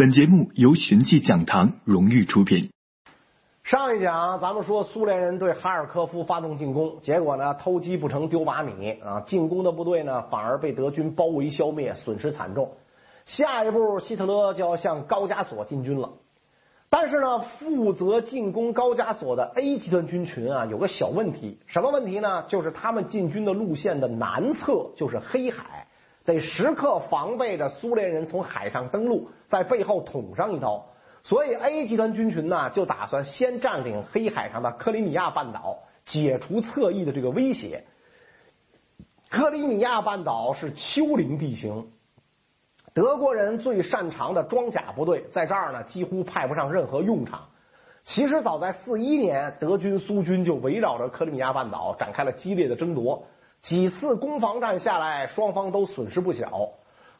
本节目由寻迹讲堂荣誉出品。上一讲咱们说苏联人对哈尔科夫发动进攻，结果呢偷鸡不成丢把米啊，进攻的部队呢反而被德军包围消灭，损失惨重。下一步希特勒就要向高加索进军了。但是呢，负责进攻高加索的 A 集团军群啊有个小问题，什么问题呢？就是他们进军的路线的南侧就是黑海。得时刻防备着苏联人从海上登陆，在背后捅上一刀。所以 A 集团军群呢，就打算先占领黑海上的克里米亚半岛，解除侧翼的这个威胁。克里米亚半岛是丘陵地形，德国人最擅长的装甲部队在这儿呢，几乎派不上任何用场。其实早在四一年，德军、苏军就围绕着克里米亚半岛展开了激烈的争夺。几次攻防战下来，双方都损失不小。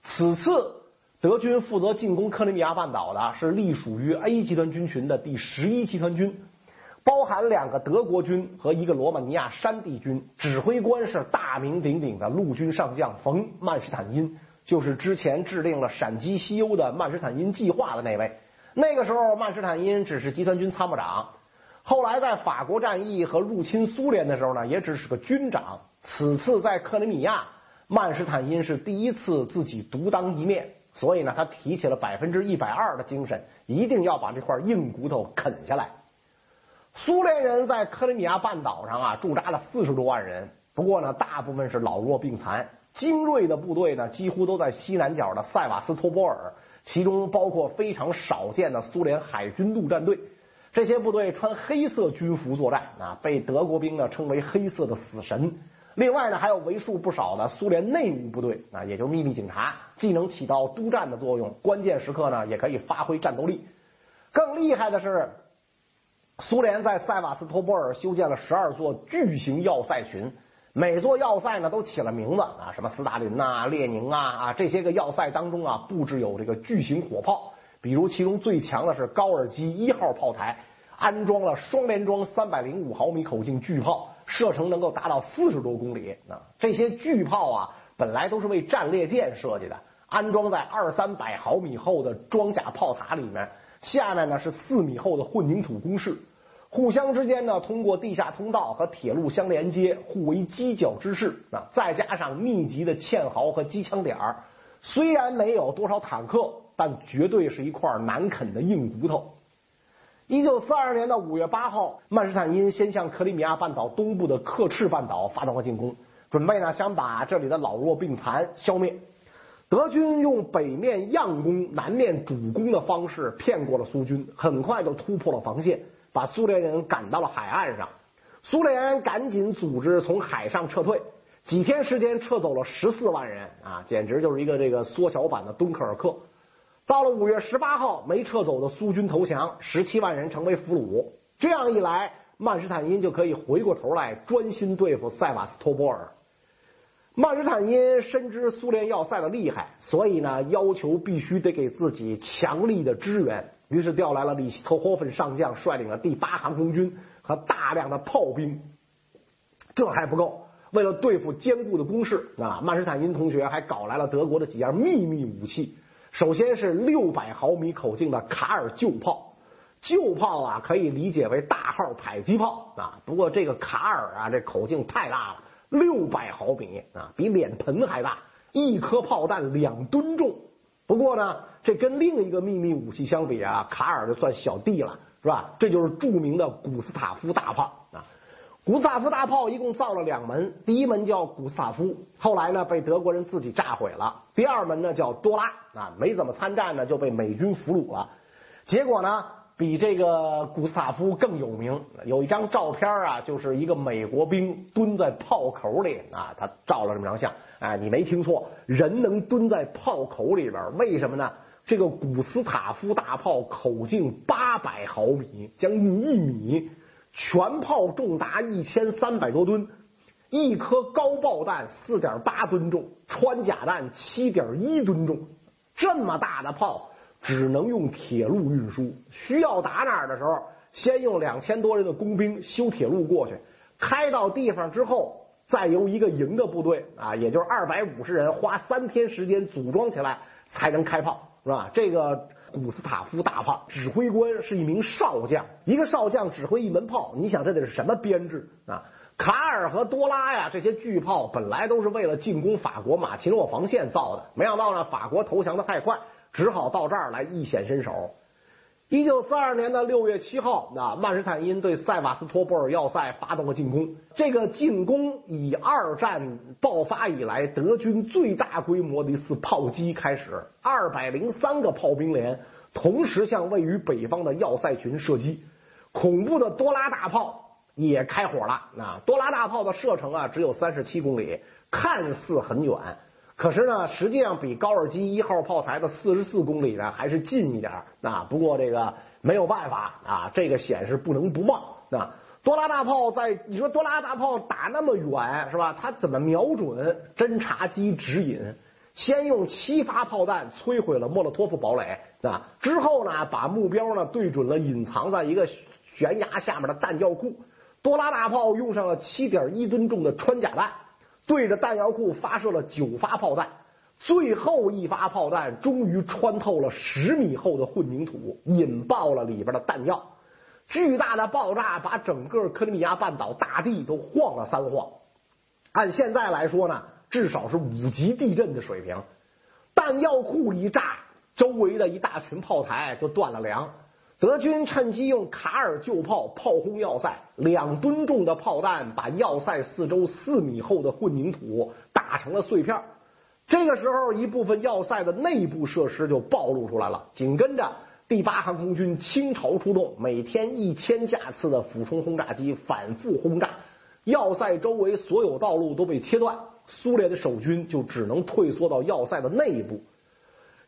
此次德军负责进攻克里米亚半岛的是隶属于 A 集团军群的第十一集团军，包含两个德国军和一个罗马尼亚山地军，指挥官是大名鼎鼎的陆军上将冯曼施坦因，就是之前制定了闪击西欧的曼施坦因计划的那位。那个时候，曼施坦因只是集团军参谋长。后来在法国战役和入侵苏联的时候呢，也只是个军长。此次在克里米亚，曼施坦因是第一次自己独当一面，所以呢，他提起了百分之一百二的精神，一定要把这块硬骨头啃下来。苏联人在克里米亚半岛上啊驻扎了四十多万人，不过呢，大部分是老弱病残，精锐的部队呢几乎都在西南角的塞瓦斯托波尔，其中包括非常少见的苏联海军陆战队。这些部队穿黑色军服作战啊，被德国兵呢称为“黑色的死神”。另外呢，还有为数不少的苏联内务部队啊，也就秘密警察，既能起到督战的作用，关键时刻呢也可以发挥战斗力。更厉害的是，苏联在塞瓦斯托波尔修建了十二座巨型要塞群，每座要塞呢都起了名字啊，什么斯大林呐、列宁啊啊，这些个要塞当中啊布置有这个巨型火炮。比如，其中最强的是高尔基一号炮台，安装了双联装三百零五毫米口径巨炮，射程能够达到四十多公里。啊，这些巨炮啊，本来都是为战列舰设计的，安装在二三百毫米厚的装甲炮塔里面，下面呢是四米厚的混凝土工事，互相之间呢通过地下通道和铁路相连接，互为犄角之势。啊，再加上密集的堑壕和机枪点儿，虽然没有多少坦克。但绝对是一块难啃的硬骨头。一九四二年的五月八号，曼施坦因先向克里米亚半岛东部的克赤半岛发动了进攻，准备呢想把这里的老弱病残消灭。德军用北面佯攻、南面主攻的方式骗过了苏军，很快就突破了防线，把苏联人赶到了海岸上。苏联赶紧组织从海上撤退，几天时间撤走了十四万人啊，简直就是一个这个缩小版的敦刻尔克。到了五月十八号，没撤走的苏军投降，十七万人成为俘虏。这样一来，曼施坦因就可以回过头来专心对付塞瓦斯托波尔。曼施坦因深知苏联要塞的厉害，所以呢，要求必须得给自己强力的支援。于是调来了里希特霍芬上将率领的第八航空军和大量的炮兵。这还不够，为了对付坚固的攻势啊，曼施坦因同学还搞来了德国的几样秘密武器。首先是六百毫米口径的卡尔旧炮，旧炮啊可以理解为大号迫击炮啊，不过这个卡尔啊这口径太大了，六百毫米啊比脸盆还大，一颗炮弹两吨重。不过呢，这跟另一个秘密武器相比啊，卡尔就算小弟了，是吧？这就是著名的古斯塔夫大炮啊。古斯塔夫大炮一共造了两门，第一门叫古斯塔夫，后来呢被德国人自己炸毁了。第二门呢叫多拉啊，没怎么参战呢就被美军俘虏了。结果呢比这个古斯塔夫更有名，有一张照片啊，就是一个美国兵蹲在炮口里啊，他照了这么张相。哎，你没听错，人能蹲在炮口里边，为什么呢？这个古斯塔夫大炮口径八百毫米，将近一米。全炮重达一千三百多吨，一颗高爆弹四点八吨重，穿甲弹七点一吨重。这么大的炮只能用铁路运输，需要打哪儿的时候，先用两千多人的工兵修铁路过去，开到地方之后，再由一个营的部队啊，也就是二百五十人，花三天时间组装起来才能开炮，是吧？这个古斯塔夫大炮，指挥官是一名少将，一个少将指挥一门炮，你想这得是什么编制啊？卡尔和多拉呀，这些巨炮本来都是为了进攻法国马奇诺防线造的，没想到呢，法国投降的太快，只好到这儿来一显身手。一九四二年的六月七号，那曼施坦因对塞瓦斯托波尔要塞发动了进攻。这个进攻以二战爆发以来德军最大规模的一次炮击开始，二百零三个炮兵连同时向位于北方的要塞群射击，恐怖的多拉大炮。也开火了。那多拉大炮的射程啊，只有三十七公里，看似很远，可是呢，实际上比高尔基一号炮台的四十四公里呢还是近一点。啊不过这个没有办法啊，这个显示不能不冒。那多拉大炮在你说多拉大炮打那么远是吧？它怎么瞄准？侦察机指引，先用七发炮弹摧毁了莫洛托夫堡垒啊，之后呢，把目标呢对准了隐藏在一个悬崖下面的弹药库。多拉大炮用上了七点一吨重的穿甲弹，对着弹药库发射了九发炮弹，最后一发炮弹终于穿透了十米厚的混凝土，引爆了里边的弹药。巨大的爆炸把整个克里米亚半岛大地都晃了三晃。按现在来说呢，至少是五级地震的水平。弹药库一炸，周围的一大群炮台就断了粮。德军趁机用卡尔旧炮炮轰要塞，两吨重的炮弹把要塞四周四米厚的混凝土打成了碎片。这个时候，一部分要塞的内部设施就暴露出来了。紧跟着，第八航空军倾巢出动，每天一千架次的俯冲轰炸机反复轰炸要塞周围，所有道路都被切断。苏联的守军就只能退缩到要塞的内部。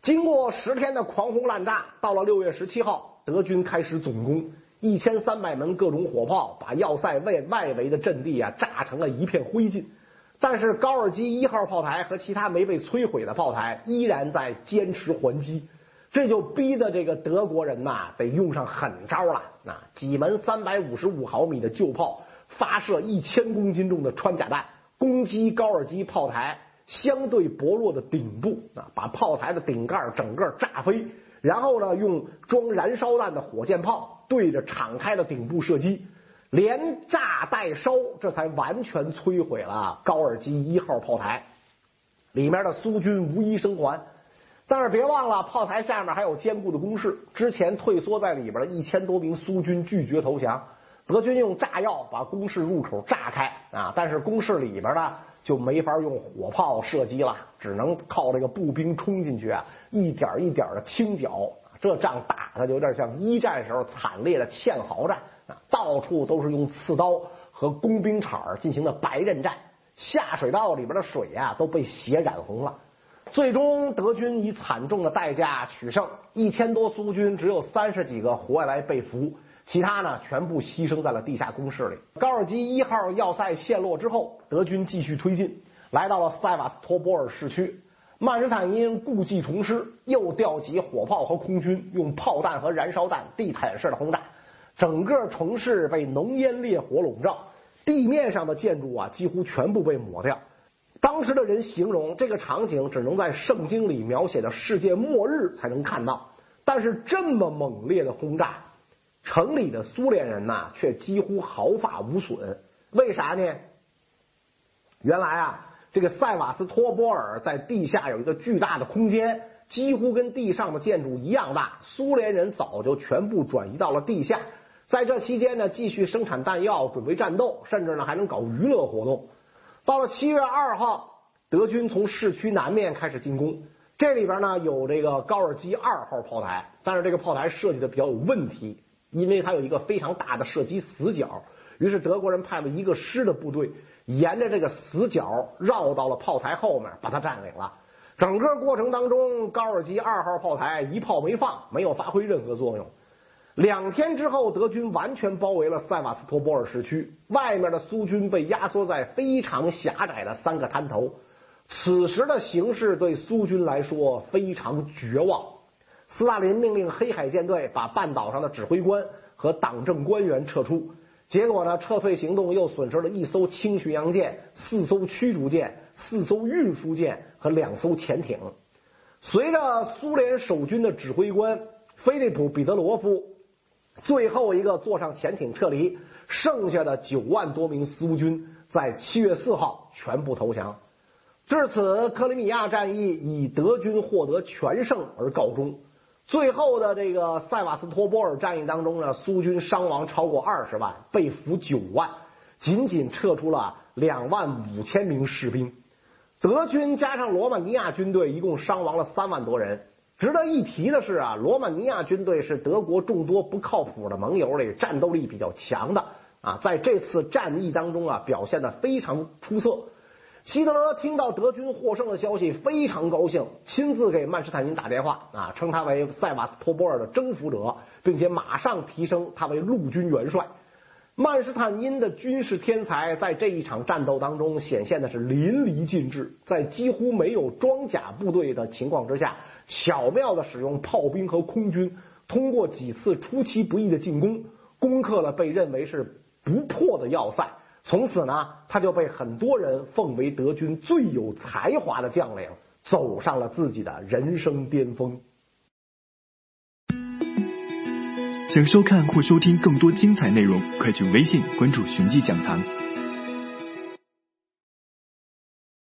经过十天的狂轰滥炸，到了六月十七号。德军开始总攻，一千三百门各种火炮把要塞外外围的阵地啊炸成了一片灰烬。但是高尔基一号炮台和其他没被摧毁的炮台依然在坚持还击，这就逼得这个德国人呐得用上狠招了。那几门三百五十五毫米的旧炮发射一千公斤重的穿甲弹，攻击高尔基炮台相对薄弱的顶部啊，把炮台的顶盖整个炸飞。然后呢，用装燃烧弹的火箭炮对着敞开的顶部射击，连炸带烧，这才完全摧毁了高尔基一号炮台。里面的苏军无一生还。但是别忘了，炮台下面还有坚固的工事。之前退缩在里边的一千多名苏军拒绝投降，德军用炸药把工事入口炸开啊！但是工事里边呢？就没法用火炮射击了，只能靠这个步兵冲进去啊，一点一点的清剿。这仗打的有点像一战时候惨烈的堑壕战啊，到处都是用刺刀和工兵铲进行的白刃战，下水道里边的水啊都被血染红了。最终德军以惨重的代价取胜，一千多苏军只有三十几个活下来被俘。其他呢，全部牺牲在了地下工事里。高尔基一号要塞陷落之后，德军继续推进，来到了塞瓦斯托波尔市区。曼施坦因故技重施，又调集火炮和空军，用炮弹和燃烧弹地毯式的轰炸，整个城市被浓烟烈火笼罩，地面上的建筑啊几乎全部被抹掉。当时的人形容这个场景，只能在圣经里描写的世界末日才能看到。但是这么猛烈的轰炸。城里的苏联人呐，却几乎毫发无损。为啥呢？原来啊，这个塞瓦斯托波尔在地下有一个巨大的空间，几乎跟地上的建筑一样大。苏联人早就全部转移到了地下，在这期间呢，继续生产弹药，准备战斗，甚至呢还能搞娱乐活动。到了七月二号，德军从市区南面开始进攻，这里边呢有这个高尔基二号炮台，但是这个炮台设计的比较有问题。因为它有一个非常大的射击死角，于是德国人派了一个师的部队，沿着这个死角绕到了炮台后面，把它占领了。整个过程当中，高尔基二号炮台一炮没放，没有发挥任何作用。两天之后，德军完全包围了塞瓦斯托波尔市区，外面的苏军被压缩在非常狭窄的三个滩头。此时的形势对苏军来说非常绝望。斯大林命令黑海舰队把半岛上的指挥官和党政官员撤出，结果呢，撤退行动又损失了一艘轻巡洋舰、四艘驱逐舰、四艘运输舰和两艘潜艇。随着苏联守军的指挥官菲利普·彼得罗夫，最后一个坐上潜艇撤离，剩下的九万多名苏军在七月四号全部投降。至此，克里米亚战役以德军获得全胜而告终。最后的这个塞瓦斯托波尔战役当中呢，苏军伤亡超过二十万，被俘九万，仅仅撤出了两万五千名士兵。德军加上罗马尼亚军队，一共伤亡了三万多人。值得一提的是啊，罗马尼亚军队是德国众多不靠谱的盟友里战斗力比较强的啊，在这次战役当中啊，表现的非常出色。希特勒听到德军获胜的消息，非常高兴，亲自给曼施坦因打电话啊，称他为塞瓦斯托波尔的征服者，并且马上提升他为陆军元帅。曼施坦因的军事天才在这一场战斗当中显现的是淋漓尽致，在几乎没有装甲部队的情况之下，巧妙的使用炮兵和空军，通过几次出其不意的进攻，攻克了被认为是不破的要塞。从此呢，他就被很多人奉为德军最有才华的将领，走上了自己的人生巅峰。想收看或收听更多精彩内容，快去微信关注“寻迹讲堂”。